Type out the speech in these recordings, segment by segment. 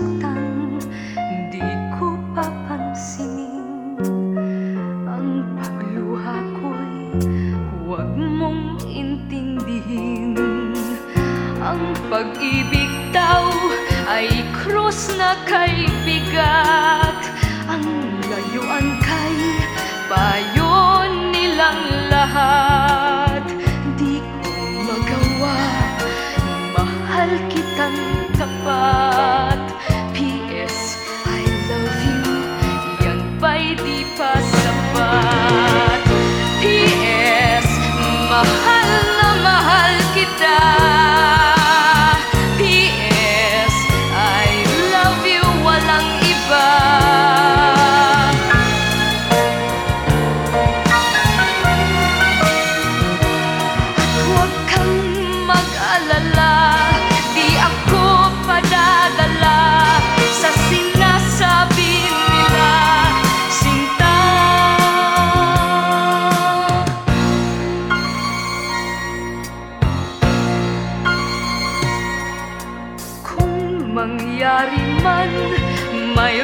nasaktan Di ko papansinin Ang pagluha ko'y huwag mong intindihin. Ang pag-ibig daw ay krus na kay bigat Ang layuan kay payo nilang lahat. Di ko magawa, mahal kitang The past. biarin man, may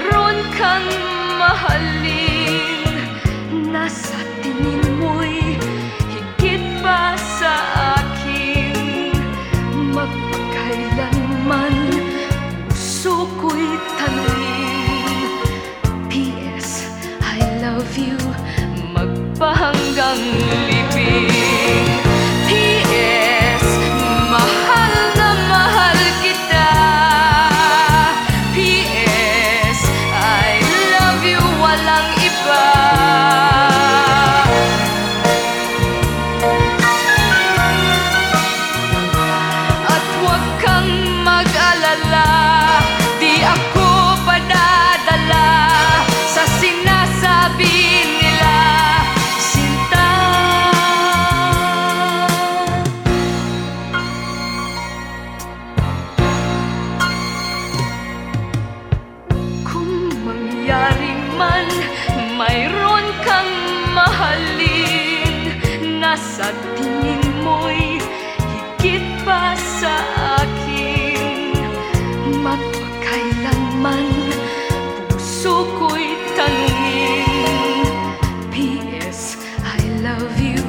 mangyari man Mayroon kang mahalin. Nasa tingin mo'y higit pa sa akin. Magpakailanman puso ko'y tanungin. P.S. I love you.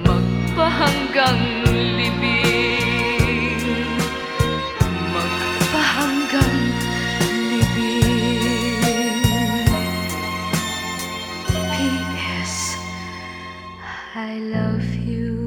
Magpahanggang I love you.